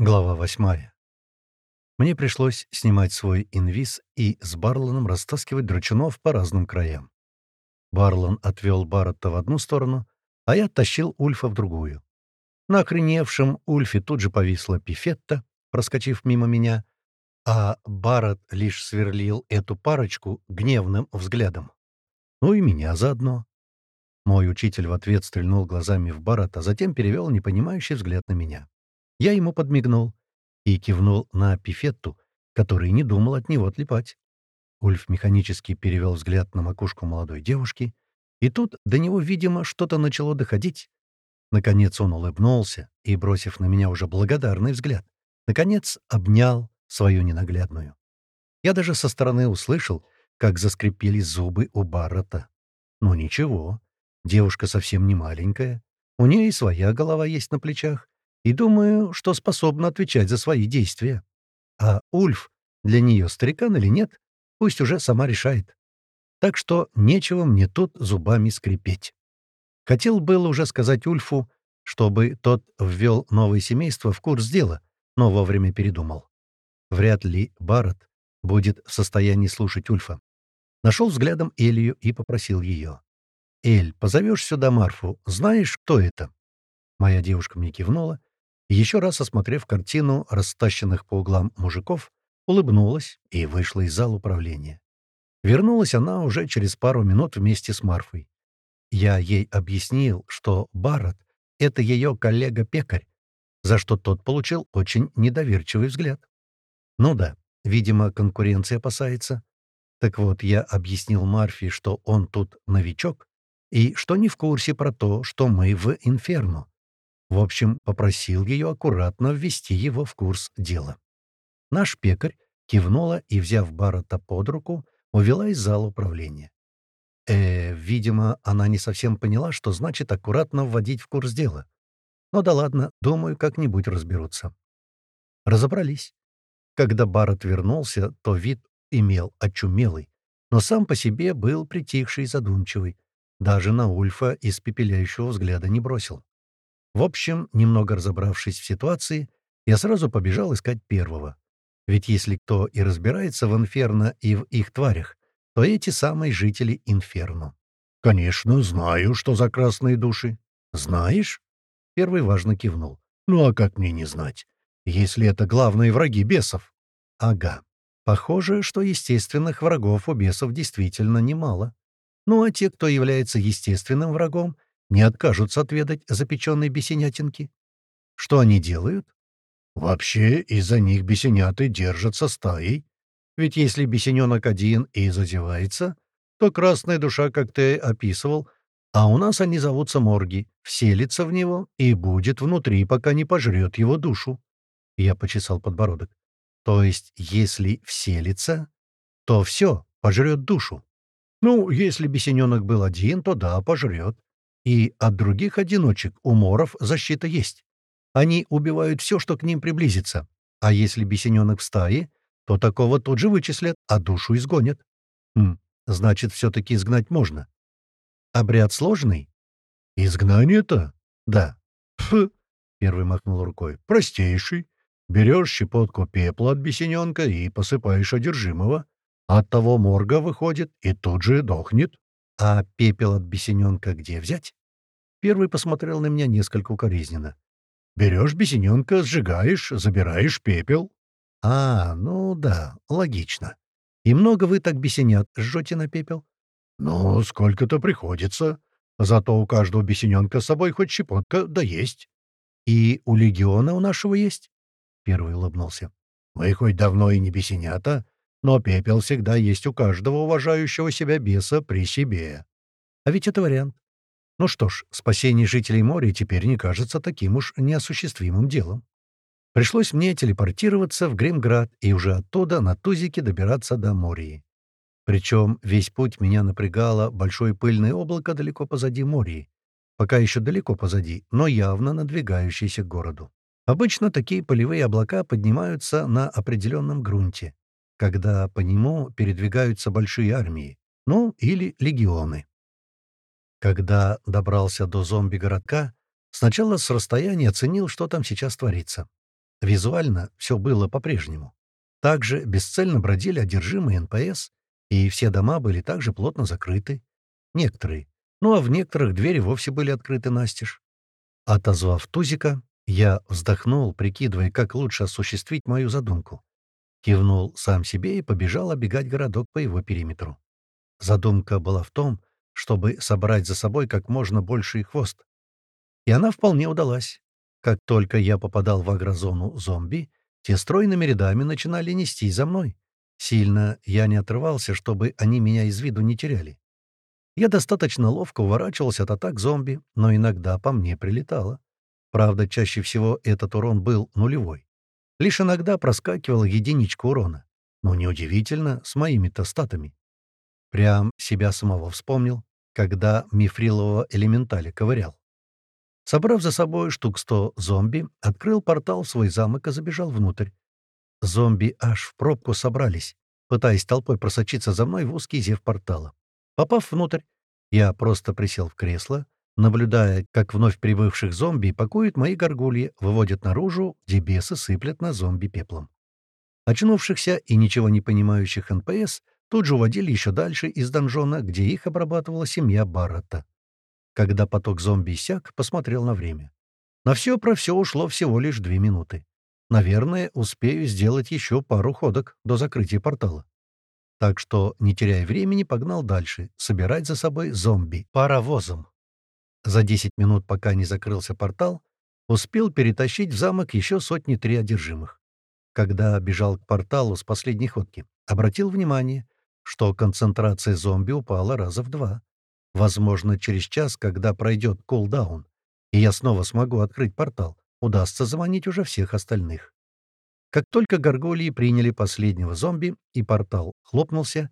Глава восьмая. Мне пришлось снимать свой инвиз и с Барлоном растаскивать драчунов по разным краям. Барлон отвел Барретта в одну сторону, а я тащил Ульфа в другую. На охреневшем Ульфе тут же повисла пифетта, проскочив мимо меня, а Барретт лишь сверлил эту парочку гневным взглядом. Ну и меня заодно. Мой учитель в ответ стрельнул глазами в Барретта, а затем перевел непонимающий взгляд на меня. Я ему подмигнул и кивнул на пифетту, который не думал от него отлипать. Ульф механически перевел взгляд на макушку молодой девушки, и тут до него, видимо, что-то начало доходить. Наконец он улыбнулся и, бросив на меня уже благодарный взгляд, наконец обнял свою ненаглядную. Я даже со стороны услышал, как заскрипели зубы у Баррета. Ну ничего, девушка совсем не маленькая, у нее и своя голова есть на плечах, и думаю, что способна отвечать за свои действия. А Ульф для нее старикан или нет, пусть уже сама решает. Так что нечего мне тут зубами скрипеть. Хотел было уже сказать Ульфу, чтобы тот ввел новое семейство в курс дела, но вовремя передумал. Вряд ли Барретт будет в состоянии слушать Ульфа. Нашел взглядом Элию и попросил ее. «Эль, позовешь сюда Марфу, знаешь, кто это?» Моя девушка мне кивнула, еще раз осмотрев картину растащенных по углам мужиков, улыбнулась и вышла из зала управления. Вернулась она уже через пару минут вместе с Марфой. Я ей объяснил, что Барретт — это ее коллега-пекарь, за что тот получил очень недоверчивый взгляд. Ну да, видимо, конкуренция опасается. Так вот, я объяснил Марфе, что он тут новичок, и что не в курсе про то, что мы в Инферно. В общем, попросил ее аккуратно ввести его в курс дела. Наш пекарь кивнула и, взяв Баррета под руку, увела из зала управления. Э, видимо, она не совсем поняла, что значит аккуратно вводить в курс дела. Ну да ладно, думаю, как-нибудь разберутся. Разобрались. Когда Барретт вернулся, то вид имел очумелый, но сам по себе был притихший и задумчивый. Даже на Ульфа испепеляющего взгляда не бросил. В общем, немного разобравшись в ситуации, я сразу побежал искать первого. Ведь если кто и разбирается в Инферно и в их тварях, то эти самые жители Инферно. «Конечно, знаю, что за красные души». «Знаешь?» Первый важно кивнул. «Ну а как мне не знать, если это главные враги бесов?» «Ага. Похоже, что естественных врагов у бесов действительно немало. Ну а те, кто является естественным врагом, не откажутся отведать запеченной бесенятинки. Что они делают? Вообще из-за них бесеняты держатся стаей. Ведь если бесененок один и зазевается, то красная душа, как ты описывал, а у нас они зовутся морги, вселится в него и будет внутри, пока не пожрет его душу. Я почесал подбородок. То есть, если вселится, то все, пожрет душу. Ну, если бесененок был один, то да, пожрет. И от других одиночек у моров защита есть. Они убивают все, что к ним приблизится. А если бесененок в стае, то такого тут же вычислят, а душу изгонят. Хм, значит, все-таки изгнать можно. Обряд сложный? Изгнание-то? Да. Фу, первый махнул рукой. Простейший. Берешь щепотку пепла от бесененка и посыпаешь одержимого. От того морга выходит и тут же дохнет. А пепел от бесененка где взять? Первый посмотрел на меня несколько укоризненно. «Берешь бесененка, сжигаешь, забираешь пепел». «А, ну да, логично. И много вы так бесенят жжете на пепел?» «Ну, сколько-то приходится. Зато у каждого бесененка с собой хоть щепотка, да есть». «И у легиона у нашего есть?» Первый улыбнулся. «Мы хоть давно и не бесенята, но пепел всегда есть у каждого уважающего себя беса при себе. А ведь это вариант. Ну что ж, спасение жителей моря теперь не кажется таким уж неосуществимым делом. Пришлось мне телепортироваться в Гримград и уже оттуда на тузике добираться до Мории. Причем весь путь меня напрягало большое пыльное облако далеко позади Мории. Пока еще далеко позади, но явно надвигающееся к городу. Обычно такие полевые облака поднимаются на определенном грунте, когда по нему передвигаются большие армии, ну или легионы. Когда добрался до зомби-городка, сначала с расстояния оценил, что там сейчас творится. Визуально все было по-прежнему. Также бесцельно бродили одержимые НПС, и все дома были также плотно закрыты. Некоторые. Ну а в некоторых двери вовсе были открыты настежь. Отозвав Тузика, я вздохнул, прикидывая, как лучше осуществить мою задумку. Кивнул сам себе и побежал обегать городок по его периметру. Задумка была в том, чтобы собрать за собой как можно больший хвост. И она вполне удалась. Как только я попадал в агрозону зомби, те стройными рядами начинали нести за мной. Сильно я не отрывался, чтобы они меня из виду не теряли. Я достаточно ловко уворачивался от атак зомби, но иногда по мне прилетало. Правда, чаще всего этот урон был нулевой. Лишь иногда проскакивала единичка урона. Но неудивительно, с моими-то статами. Прям себя самого вспомнил, когда мифрилового элементаля ковырял. Собрав за собой штук сто зомби, открыл портал в свой замок и забежал внутрь. Зомби аж в пробку собрались, пытаясь толпой просочиться за мной в узкий зев портала. Попав внутрь, я просто присел в кресло, наблюдая, как вновь прибывших зомби пакуют мои горгульи, выводят наружу, где бесы сыплят на зомби пеплом. Очнувшихся и ничего не понимающих НПС тут же уводили еще дальше из донжона, где их обрабатывала семья Баррета. Когда поток зомби иссяк, посмотрел на время. На все про все ушло всего лишь две минуты. Наверное, успею сделать еще пару ходок до закрытия портала. Так что, не теряя времени, погнал дальше, собирать за собой зомби паровозом. За 10 минут, пока не закрылся портал, успел перетащить в замок еще сотни-три одержимых. Когда бежал к порталу с последней ходки, обратил внимание, что концентрация зомби упала раза в два. Возможно, через час, когда пройдет кулдаун, и я снова смогу открыть портал, удастся заманить уже всех остальных. Как только горгулии приняли последнего зомби и портал хлопнулся,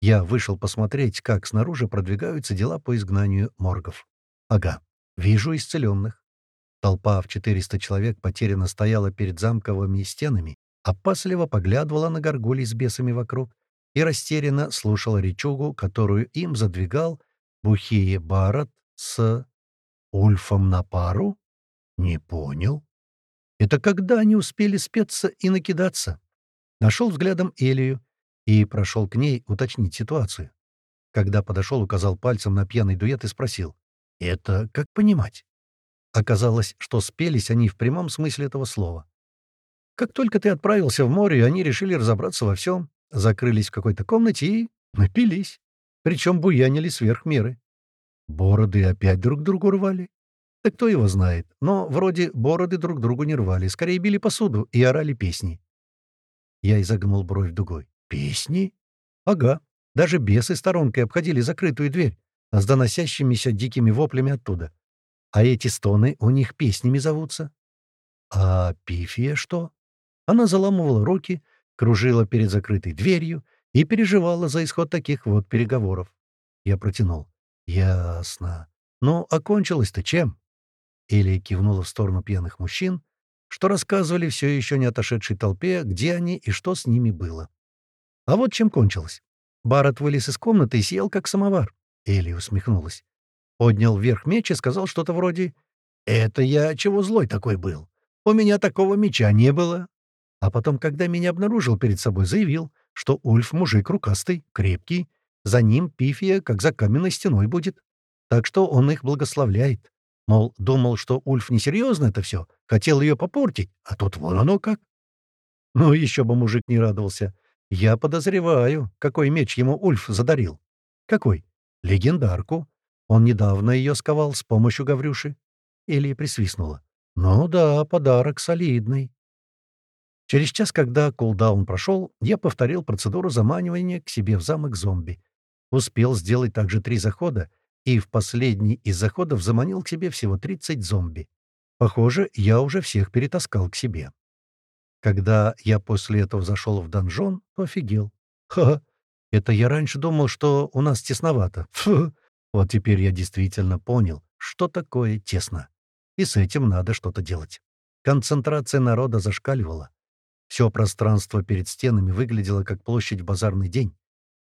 я вышел посмотреть, как снаружи продвигаются дела по изгнанию моргов. Ага, вижу исцеленных. Толпа в 400 человек потерянно стояла перед замковыми стенами, опасливо поглядывала на горгулей с бесами вокруг и растерянно слушала речугу, которую им задвигал Бухие Барат с Ульфом на пару? Не понял. Это когда они успели спеться и накидаться? Нашел взглядом Элию и прошел к ней уточнить ситуацию. Когда подошел, указал пальцем на пьяный дуэт и спросил. «Это как понимать?» Оказалось, что спелись они в прямом смысле этого слова. Как только ты отправился в море, они решили разобраться во всем, закрылись в какой-то комнате и напились. Причем буянили сверх меры. Бороды опять друг другу рвали. Да кто его знает. Но вроде бороды друг другу не рвали, скорее били посуду и орали песни. Я изогнул бровь дугой. «Песни?» «Ага. Даже бесы сторонкой обходили закрытую дверь, а с доносящимися дикими воплями оттуда. А эти стоны у них песнями зовутся». «А Пифия что?» Она заламывала руки, кружила перед закрытой дверью и переживала за исход таких вот переговоров. Я протянул. «Ясно. Ну, окончилось-то чем?» Элия кивнула в сторону пьяных мужчин, что рассказывали все еще не отошедшей толпе, где они и что с ними было. А вот чем кончилось. Барретт вылез из комнаты и съел, как самовар. Элли усмехнулась. Поднял вверх меч и сказал что-то вроде «Это я чего злой такой был? У меня такого меча не было». А потом, когда меня обнаружил перед собой, заявил, что Ульф мужик рукастый, крепкий, за ним Пифия как за каменной стеной будет. Так что он их благословляет. Мол, думал, что Ульф несерьезно это все, хотел ее попортить, а тут вон оно как. Ну, еще бы мужик не радовался. Я подозреваю, какой меч ему Ульф задарил. Какой? Легендарку. Он недавно ее сковал с помощью Гаврюши. Или присвистнула. Ну да, подарок солидный. Через час, когда кулдаун прошел, я повторил процедуру заманивания к себе в замок зомби. Успел сделать также три захода, и в последний из заходов заманил к себе всего 30 зомби. Похоже, я уже всех перетаскал к себе. Когда я после этого зашел в донжон, офигел. Ха, это я раньше думал, что у нас тесновато. Фу, вот теперь я действительно понял, что такое тесно. И с этим надо что-то делать. Концентрация народа зашкаливала. Все пространство перед стенами выглядело как площадь в базарный день.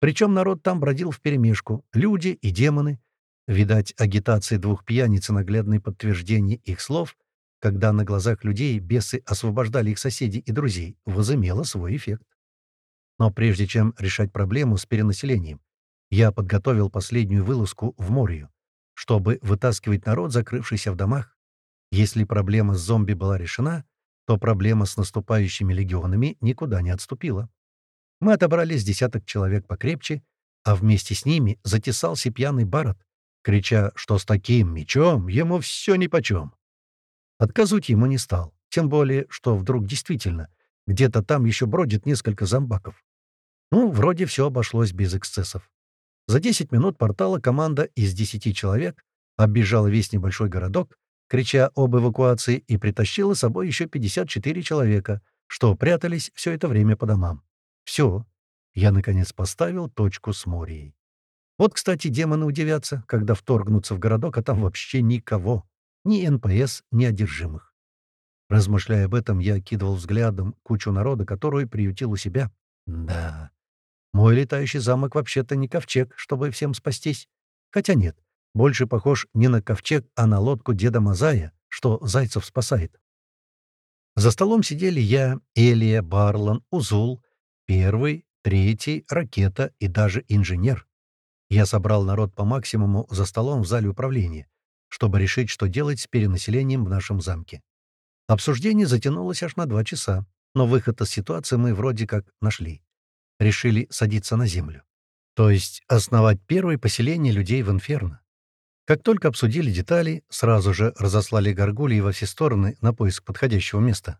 Причем народ там бродил вперемешку, люди и демоны. Видать, агитация двух пьяниц и наглядное подтверждение их слов когда на глазах людей бесы освобождали их соседей и друзей, возымело свой эффект. Но прежде чем решать проблему с перенаселением, я подготовил последнюю вылазку в Морию, чтобы вытаскивать народ, закрывшийся в домах. Если проблема с зомби была решена, то проблема с наступающими легионами никуда не отступила. Мы отобрали с десяток человек покрепче, а вместе с ними затесался пьяный Барретт, крича, что с таким мечом ему все нипочем. Отказывать ему не стал, тем более, что вдруг действительно где-то там еще бродит несколько зомбаков. Ну, вроде все обошлось без эксцессов. За 10 минут портала команда из 10 человек оббежала весь небольшой городок, крича об эвакуации, и притащила с собой еще 54 человека, что прятались все это время по домам. Все. Я, наконец, поставил точку с Морией. Вот, кстати, демоны удивятся, когда вторгнутся в городок, а там вообще никого. Ни НПС, ни одержимых. Размышляя об этом, я окидывал взглядом кучу народа, которую приютил у себя. Да, мой летающий замок вообще-то не ковчег, чтобы всем спастись. Хотя нет, больше похож не на ковчег, а на лодку деда Мазая, что зайцев спасает. За столом сидели я, Элия, Барлан, Узул, первый, третий, ракета и даже инженер. Я собрал народ по максимуму за столом в зале управления, чтобы решить, что делать с перенаселением в нашем замке. Обсуждение затянулось аж на два часа, но выход из ситуации мы вроде как нашли решили садиться на землю. То есть основать первое поселение людей в Инферно. Как только обсудили детали, сразу же разослали горгулии во все стороны на поиск подходящего места.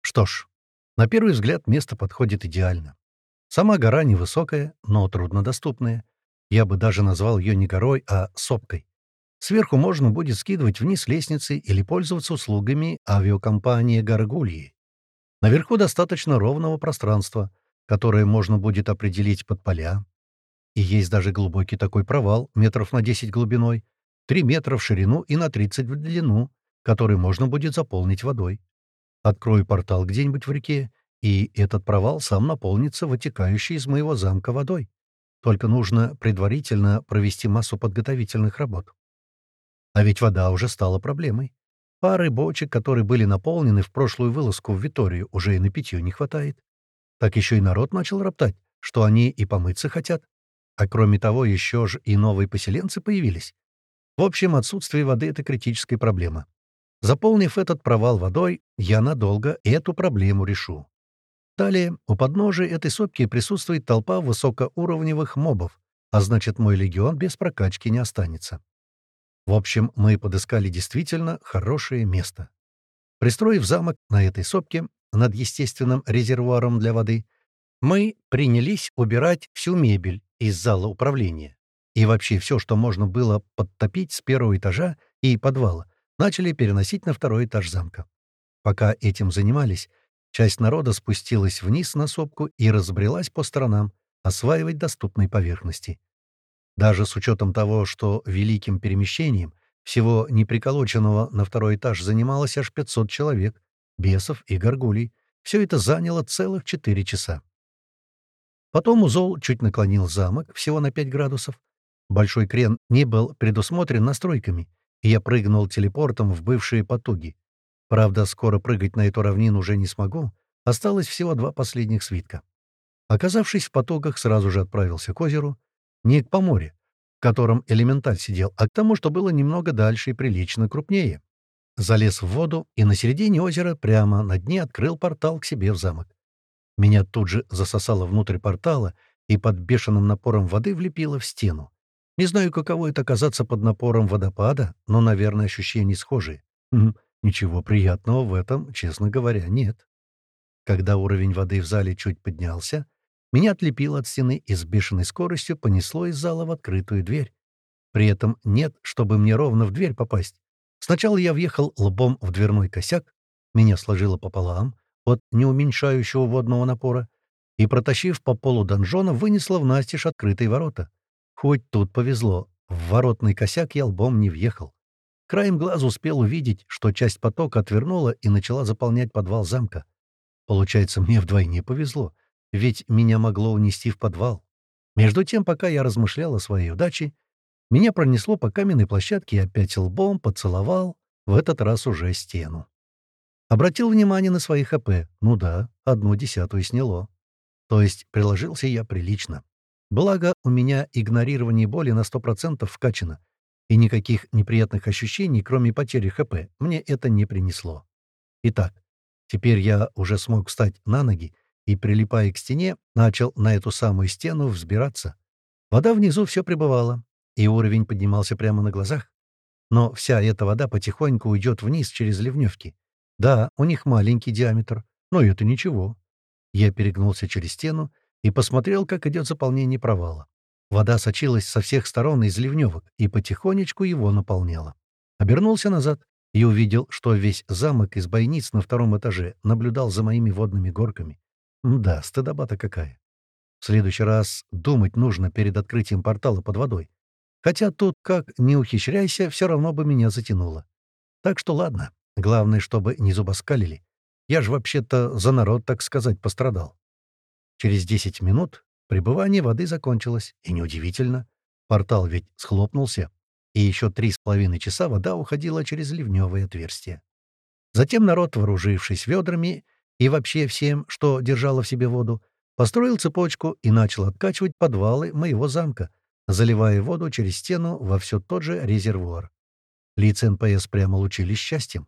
Что ж, на первый взгляд место подходит идеально. Сама гора невысокая, но труднодоступная. Я бы даже назвал ее не горой, а сопкой. Сверху можно будет скидывать вниз лестницы или пользоваться услугами авиакомпании «Гаргульи». Наверху достаточно ровного пространства, которое можно будет определить под поля. И есть даже глубокий такой провал, метров на 10 глубиной, 3 метра в ширину и на 30 в длину, который можно будет заполнить водой. Открою портал где-нибудь в реке, и этот провал сам наполнится вытекающей из моего замка водой. Только нужно предварительно провести массу подготовительных работ. А ведь вода уже стала проблемой. Пары бочек, которые были наполнены в прошлую вылазку в Виторию, уже и на питье не хватает так еще и народ начал роптать, что они и помыться хотят. А кроме того, еще же и новые поселенцы появились. В общем, отсутствие воды — это критическая проблема. Заполнив этот провал водой, я надолго эту проблему решу. Далее, у подножия этой сопки присутствует толпа высокоуровневых мобов, а значит, мой легион без прокачки не останется. В общем, мы подыскали действительно хорошее место. Пристроив замок на этой сопке, над естественным резервуаром для воды, мы принялись убирать всю мебель из зала управления. И вообще все, что можно было подтопить с первого этажа и подвала, начали переносить на второй этаж замка. Пока этим занимались, часть народа спустилась вниз на сопку и разбрелась по сторонам, осваивать доступные поверхности. Даже с учетом того, что великим перемещением всего неприколоченного на второй этаж занималось аж 500 человек, бесов и горгулей. Все это заняло целых четыре часа. Потом Узол чуть наклонил замок, всего на 5 градусов. Большой крен не был предусмотрен настройками, и я прыгнул телепортом в бывшие потуги. Правда, скоро прыгать на эту равнину уже не смогу. Осталось всего два последних свитка. Оказавшись в потоках, сразу же отправился к озеру. Не к поморе, в котором элементаль сидел, а к тому, что было немного дальше и прилично крупнее. Залез в воду и на середине озера прямо на дне открыл портал к себе в замок. Меня тут же засосало внутрь портала и под бешеным напором воды влепило в стену. Не знаю, каково это оказаться под напором водопада, но, наверное, ощущения схожие. Ничего приятного в этом, честно говоря, нет. Когда уровень воды в зале чуть поднялся, меня отлепило от стены и с бешеной скоростью понесло из зала в открытую дверь. При этом нет, чтобы мне ровно в дверь попасть. Сначала я въехал лбом в дверной косяк, меня сложило пополам от неуменьшающего водного напора, и, протащив по полу донжона, вынесло в настежь открытые ворота. Хоть тут повезло, в воротный косяк я лбом не въехал. Краем глаза успел увидеть, что часть потока отвернула и начала заполнять подвал замка. Получается, мне вдвойне повезло, ведь меня могло унести в подвал. Между тем, пока я размышлял о своей удаче, меня пронесло по каменной площадке и опять лбом поцеловал в этот раз уже стену. Обратил внимание на свои ХП. Ну да, одну десятую сняло. То есть приложился я прилично. Благо, у меня игнорирование боли на 100% вкачано, и никаких неприятных ощущений, кроме потери ХП, мне это не принесло. Итак, теперь я уже смог встать на ноги и, прилипая к стене, начал на эту самую стену взбираться. Вода внизу все пребывала, и уровень поднимался прямо на глазах. Но вся эта вода потихоньку уйдет вниз через ливневки. Да, у них маленький диаметр, но это ничего. Я перегнулся через стену и посмотрел, как идет заполнение провала. Вода сочилась со всех сторон из ливневок и потихонечку его наполняла. Обернулся назад и увидел, что весь замок из бойниц на втором этаже наблюдал за моими водными горками. Да, стыдоба-то какая. В следующий раз думать нужно перед открытием портала под водой. Хотя тут, как не ухищряйся, все равно бы меня затянуло. Так что ладно, главное, чтобы не зубоскалили. Я же вообще-то за народ, так сказать, пострадал. Через 10 минут пребывание воды закончилось, и неудивительно. Портал ведь схлопнулся, и еще три с половиной часа вода уходила через ливневые отверстия. Затем народ, вооружившись ведрами и вообще всем, что держало в себе воду, построил цепочку и начал откачивать подвалы моего замка, заливая воду через стену во все тот же резервуар. Лица НПС прямо лучились счастьем.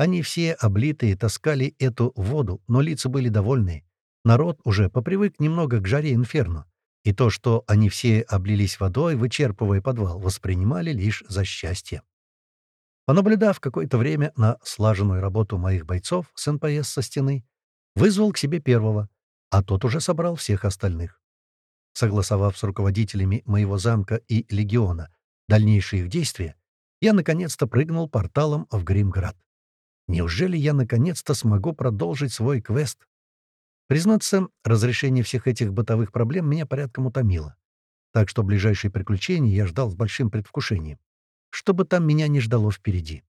Они все, облитые, таскали эту воду, но лица были довольные. Народ уже попривык немного к жаре инферно, и то, что они все облились водой, вычерпывая подвал, воспринимали лишь за счастье. Понаблюдав какое-то время на слаженную работу моих бойцов с НПС со стены, вызвал к себе первого, а тот уже собрал всех остальных. Согласовав с руководителями моего замка и легиона дальнейшие их действия, я наконец-то прыгнул порталом в Гримград. Неужели я наконец-то смогу продолжить свой квест? Признаться, разрешение всех этих бытовых проблем меня порядком утомило. Так что ближайшие приключения я ждал с большим предвкушением. Что бы там меня не ждало впереди.